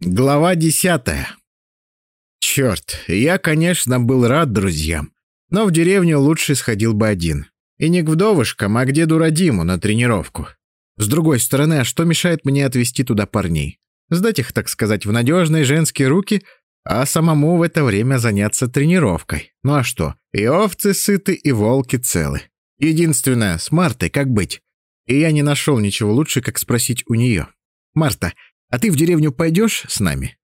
Глава десятая. Черт, я, конечно, был рад друзьям, но в деревню лучше сходил бы один. И не к вдовушкам, а к деду Радиму на тренировку. С другой стороны, а что мешает мне отвезти туда парней? Сдать их, так сказать, в надежные женские руки, а самому в это время заняться тренировкой. Ну а что, и овцы сыты, и волки целы. Единственное, с Мартой как быть? И я не нашел ничего лучше, как спросить у нее. «Марта, а ты в деревню пойдешь с нами?»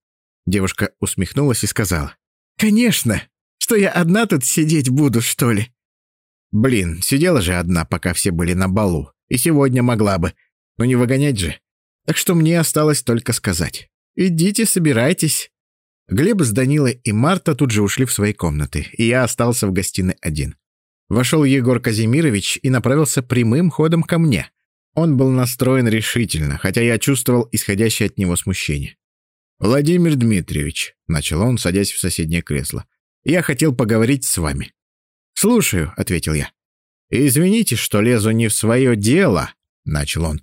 Девушка усмехнулась и сказала. «Конечно! Что я одна тут сидеть буду, что ли?» Блин, сидела же одна, пока все были на балу. И сегодня могла бы. Но не выгонять же. Так что мне осталось только сказать. «Идите, собирайтесь». Глеб с Данилой и Марта тут же ушли в свои комнаты, и я остался в гостиной один. Вошел Егор Казимирович и направился прямым ходом ко мне. Он был настроен решительно, хотя я чувствовал исходящее от него смущение. «Владимир Дмитриевич», — начал он, садясь в соседнее кресло, — «я хотел поговорить с вами». «Слушаю», — ответил я. «Извините, что лезу не в свое дело», — начал он.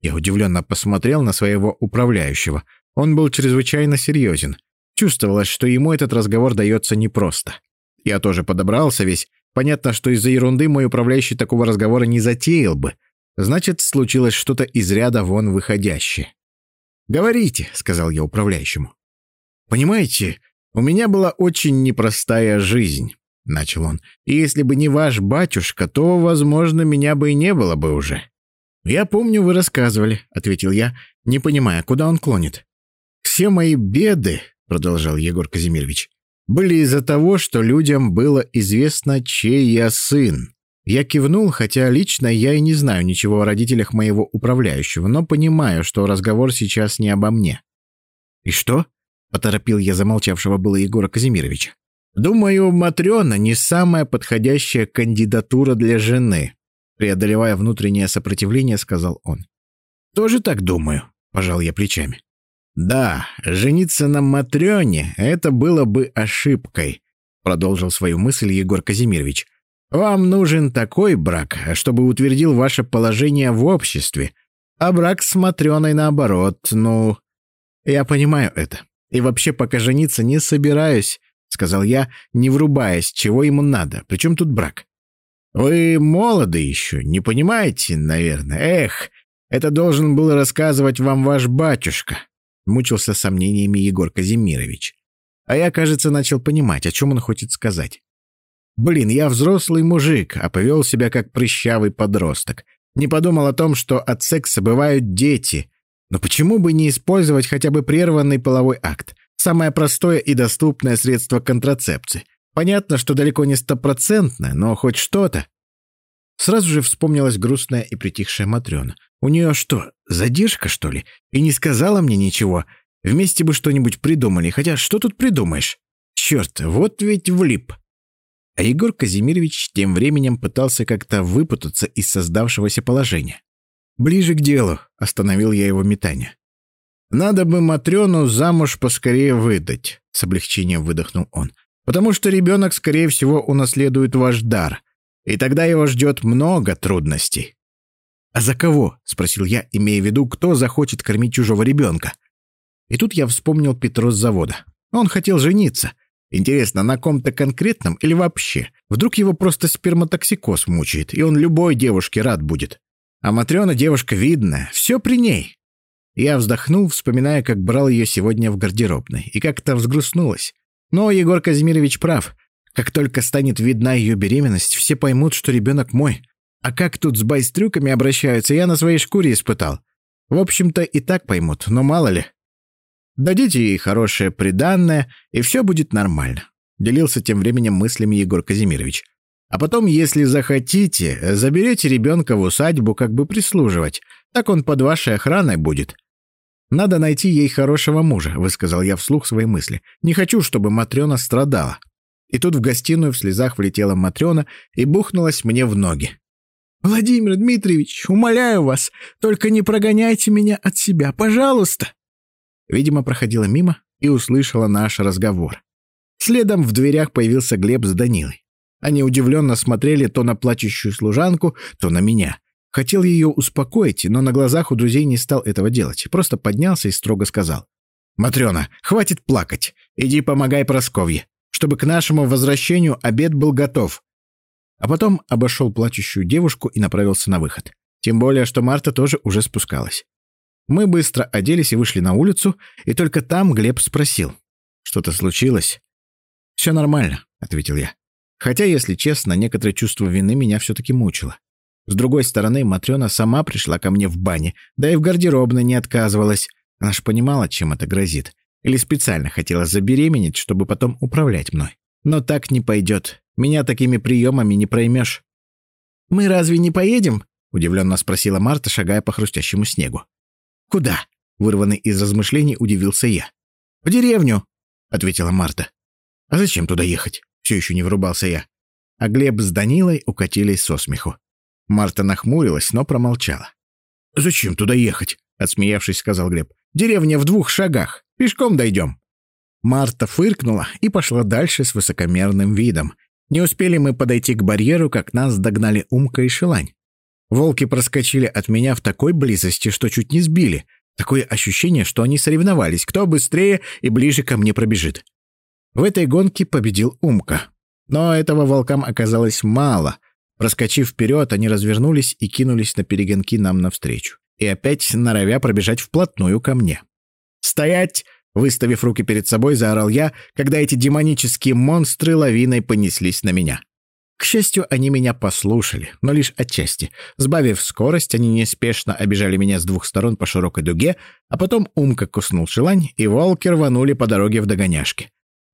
Я удивленно посмотрел на своего управляющего. Он был чрезвычайно серьезен. Чувствовалось, что ему этот разговор дается непросто. Я тоже подобрался весь. Понятно, что из-за ерунды мой управляющий такого разговора не затеял бы. Значит, случилось что-то из ряда вон выходящее. «Говорите», — сказал я управляющему. «Понимаете, у меня была очень непростая жизнь», — начал он. «И если бы не ваш батюшка, то, возможно, меня бы и не было бы уже». «Я помню, вы рассказывали», — ответил я, не понимая, куда он клонит. «Все мои беды», — продолжал Егор Казимирович, «были из-за того, что людям было известно, чей я сын. Я кивнул, хотя лично я и не знаю ничего о родителях моего управляющего, но понимаю, что разговор сейчас не обо мне. «И что?» — поторопил я замолчавшего было Егора Казимировича. «Думаю, Матрена не самая подходящая кандидатура для жены», преодолевая внутреннее сопротивление, сказал он. «Тоже так думаю», — пожал я плечами. «Да, жениться на Матрёне — это было бы ошибкой», — продолжил свою мысль Егор Казимирович. Вам нужен такой брак, чтобы утвердил ваше положение в обществе, а брак с Матрёной наоборот, ну... Я понимаю это. И вообще пока жениться не собираюсь, сказал я, не врубаясь, чего ему надо. Причем тут брак? Вы молоды еще, не понимаете, наверное. Эх, это должен был рассказывать вам ваш батюшка, мучился сомнениями Егор Казимирович. А я, кажется, начал понимать, о чем он хочет сказать. Блин, я взрослый мужик, а повел себя как прыщавый подросток. Не подумал о том, что от секса бывают дети. Но почему бы не использовать хотя бы прерванный половой акт? Самое простое и доступное средство контрацепции. Понятно, что далеко не стопроцентное, но хоть что-то. Сразу же вспомнилась грустная и притихшая Матрена. У нее что, задержка, что ли? И не сказала мне ничего. Вместе бы что-нибудь придумали, хотя что тут придумаешь? Черт, вот ведь влип. А Егор Казимирович тем временем пытался как-то выпутаться из создавшегося положения. «Ближе к делу», — остановил я его метание. «Надо бы Матрёну замуж поскорее выдать», — с облегчением выдохнул он. «Потому что ребенок, скорее всего, унаследует ваш дар, и тогда его ждет много трудностей». «А за кого?» — спросил я, имея в виду, кто захочет кормить чужого ребенка. И тут я вспомнил Петру с завода. Он хотел жениться, Интересно, на ком-то конкретном или вообще? Вдруг его просто сперматоксикоз мучает, и он любой девушке рад будет. А Матрена девушка видная, все при ней. Я вздохнул, вспоминая, как брал ее сегодня в гардеробной, и как-то взгрустнулась. Но Егор Казимирович прав. Как только станет видна ее беременность, все поймут, что ребенок мой. А как тут с байстрюками обращаются, я на своей шкуре испытал. В общем-то, и так поймут, но мало ли. Дадите ей хорошее приданное, и все будет нормально», — делился тем временем мыслями Егор Казимирович. «А потом, если захотите, заберете ребенка в усадьбу как бы прислуживать. Так он под вашей охраной будет». «Надо найти ей хорошего мужа», — высказал я вслух свои мысли. «Не хочу, чтобы Матрена страдала». И тут в гостиную в слезах влетела Матрена и бухнулась мне в ноги. «Владимир Дмитриевич, умоляю вас, только не прогоняйте меня от себя, пожалуйста!» Видимо, проходила мимо и услышала наш разговор. Следом в дверях появился Глеб с Данилой. Они удивленно смотрели то на плачущую служанку, то на меня. Хотел ее успокоить, но на глазах у друзей не стал этого делать. Просто поднялся и строго сказал. «Матрена, хватит плакать. Иди помогай Просковье, чтобы к нашему возвращению обед был готов». А потом обошел плачущую девушку и направился на выход. Тем более, что Марта тоже уже спускалась. Мы быстро оделись и вышли на улицу, и только там Глеб спросил. «Что-то случилось?» «Все нормально», — ответил я. Хотя, если честно, некоторое чувство вины меня все-таки мучило. С другой стороны, Матрена сама пришла ко мне в бане, да и в гардеробной не отказывалась. Она ж понимала, чем это грозит. Или специально хотела забеременеть, чтобы потом управлять мной. Но так не пойдет. Меня такими приемами не проймешь. «Мы разве не поедем?» — удивленно спросила Марта, шагая по хрустящему снегу. «Куда?» — вырванный из размышлений удивился я. «В деревню», — ответила Марта. «А зачем туда ехать?» — все еще не врубался я. А Глеб с Данилой укатились со смеху. Марта нахмурилась, но промолчала. «Зачем туда ехать?» — отсмеявшись, сказал Глеб. «Деревня в двух шагах. Пешком дойдем». Марта фыркнула и пошла дальше с высокомерным видом. Не успели мы подойти к барьеру, как нас догнали Умка и Шелань. Волки проскочили от меня в такой близости, что чуть не сбили. Такое ощущение, что они соревновались, кто быстрее и ближе ко мне пробежит. В этой гонке победил Умка. Но этого волкам оказалось мало — Проскочив вперед, они развернулись и кинулись на перегонки нам навстречу. И опять норовя пробежать вплотную ко мне. «Стоять!» — выставив руки перед собой, заорал я, когда эти демонические монстры лавиной понеслись на меня. К счастью, они меня послушали, но лишь отчасти. Сбавив скорость, они неспешно обижали меня с двух сторон по широкой дуге, а потом умка куснул шелань, и волки рванули по дороге в догоняшки.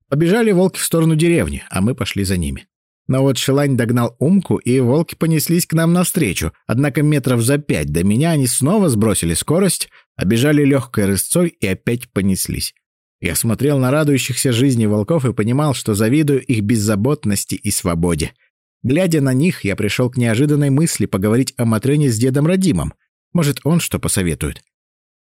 Побежали волки в сторону деревни, а мы пошли за ними. Но вот Шелань догнал Умку, и волки понеслись к нам навстречу. Однако метров за пять до меня они снова сбросили скорость, обежали легкой рысцой и опять понеслись. Я смотрел на радующихся жизни волков и понимал, что завидую их беззаботности и свободе. Глядя на них, я пришел к неожиданной мысли поговорить о Матрене с дедом Радимом. Может, он что посоветует.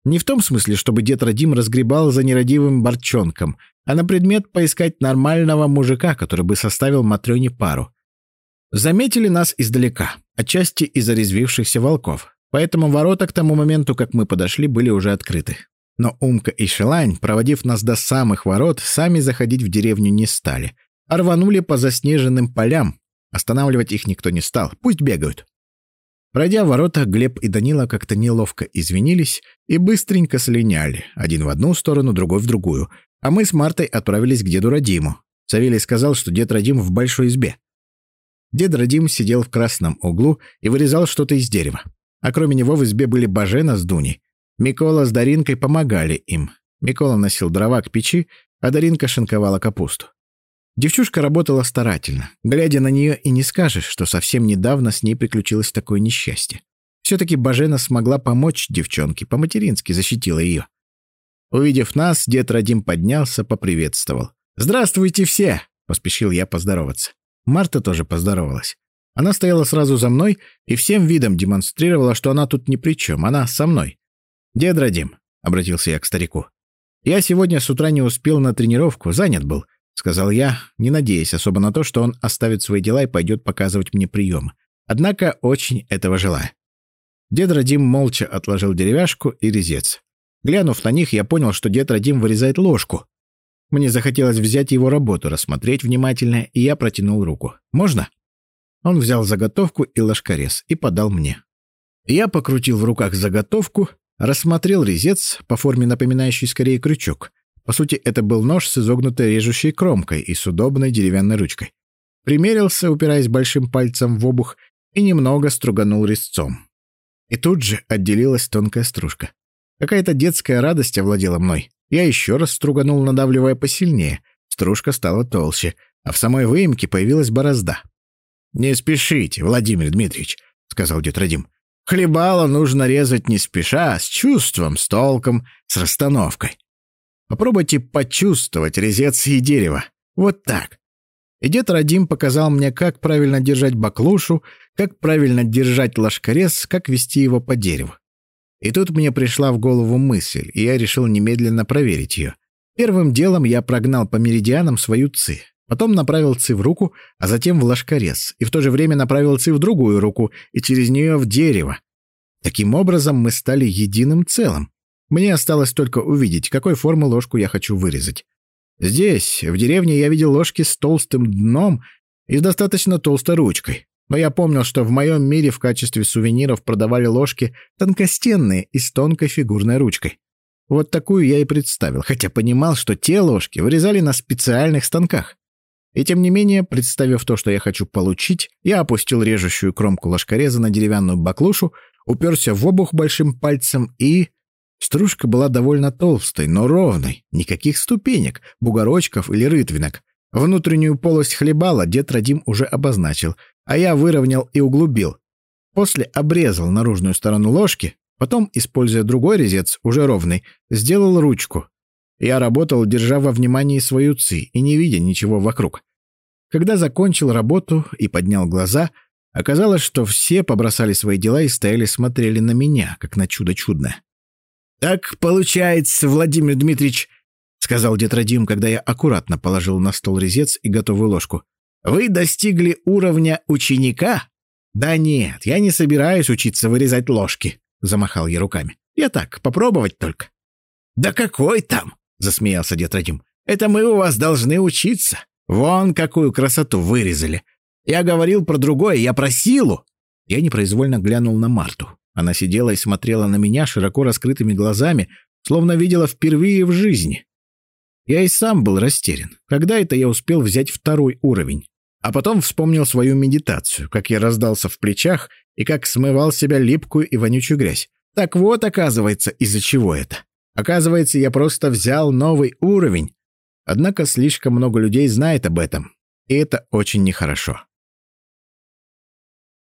Не в том смысле, чтобы дед Радим разгребал за нерадивым борчонком, а на предмет поискать нормального мужика, который бы составил Матрёне пару. Заметили нас издалека, отчасти из-за резвившихся волков, поэтому ворота к тому моменту, как мы подошли, были уже открыты. Но Умка и Шелань, проводив нас до самых ворот, сами заходить в деревню не стали, а рванули по заснеженным полям. Останавливать их никто не стал, пусть бегают. Пройдя ворота, Глеб и Данила как-то неловко извинились и быстренько слиняли, один в одну сторону, другой в другую, а мы с Мартой отправились к деду Радиму. Савелий сказал, что дед Радим в большой избе. Дед Радим сидел в красном углу и вырезал что-то из дерева. А кроме него в избе были Бажена с Дуней. Микола с Даринкой помогали им. Микола носил дрова к печи, а Даринка шинковала капусту. Девчушка работала старательно. Глядя на нее и не скажешь, что совсем недавно с ней приключилось такое несчастье. Все-таки Бажена смогла помочь девчонке, по-матерински защитила ее. Увидев нас, дед Радим поднялся, поприветствовал. «Здравствуйте все!» — поспешил я поздороваться. Марта тоже поздоровалась. Она стояла сразу за мной и всем видом демонстрировала, что она тут ни при чем, она со мной. «Дед Радим», — обратился я к старику, — «я сегодня с утра не успел на тренировку, занят был сказал я, не надеясь особо на то, что он оставит свои дела и пойдет показывать мне прием. Однако очень этого желаю. Дед Радим молча отложил деревяшку и резец. Глянув на них, я понял, что дед Радим вырезает ложку. Мне захотелось взять его работу, рассмотреть внимательно, и я протянул руку. «Можно?» Он взял заготовку и ложкорез и подал мне. Я покрутил в руках заготовку, рассмотрел резец, по форме напоминающий скорее крючок, по сути, это был нож с изогнутой режущей кромкой и с удобной деревянной ручкой. Примерился, упираясь большим пальцем в обух, и немного струганул резцом. И тут же отделилась тонкая стружка. Какая-то детская радость овладела мной. Я еще раз струганул, надавливая посильнее. Стружка стала толще, а в самой выемке появилась борозда. «Не спешите, Владимир Дмитриевич», — сказал дед Радим. «Хлебало нужно резать не спеша, с чувством, с толком, с расстановкой. Попробуйте почувствовать резец и дерево. Вот так. И дед Радим показал мне, как правильно держать баклушу, как правильно держать ложкорез, как вести его по дереву. И тут мне пришла в голову мысль, и я решил немедленно проверить ее. Первым делом я прогнал по меридианам свою ци. Потом направил ци в руку, а затем в ложкорез, и в то же время направил ци в другую руку, и через нее в дерево. Таким образом мы стали единым целым. Мне осталось только увидеть, какой формы ложку я хочу вырезать. Здесь, в деревне, я видел ложки с толстым дном и с достаточно толстой ручкой. Но я помнил, что в моем мире в качестве сувениров продавали ложки тонкостенные и с тонкой фигурной ручкой. Вот такую я и представил, хотя понимал, что те ложки вырезали на специальных станках. И тем не менее, представив то, что я хочу получить, я опустил режущую кромку ложкореза на деревянную баклушу, уперся в обух большим пальцем и... Стружка была довольно толстой, но ровной, никаких ступенек, бугорочков или рытвинок. Внутреннюю полость хлебала дед Радим уже обозначил, а я выровнял и углубил. После обрезал наружную сторону ложки, потом, используя другой резец, уже ровный, сделал ручку. Я работал, держа во внимании свою ци и не видя ничего вокруг. Когда закончил работу и поднял глаза, оказалось, что все побросали свои дела и стояли смотрели на меня, как на чудо чудное. «Так получается, Владимир Дмитриевич», — сказал дед Радим, когда я аккуратно положил на стол резец и готовую ложку. «Вы достигли уровня ученика?» «Да нет, я не собираюсь учиться вырезать ложки», — замахал я руками. «Я так, попробовать только». «Да какой там?» — засмеялся дед Радим. «Это мы у вас должны учиться. Вон какую красоту вырезали. Я говорил про другое, я про силу». Я непроизвольно глянул на Марту. Она сидела и смотрела на меня широко раскрытыми глазами, словно видела впервые в жизни. Я и сам был растерян. Когда это я успел взять второй уровень? А потом вспомнил свою медитацию, как я раздался в плечах и как смывал себя липкую и вонючую грязь. Так вот, оказывается, из-за чего это. Оказывается, я просто взял новый уровень. Однако слишком много людей знает об этом, и это очень нехорошо.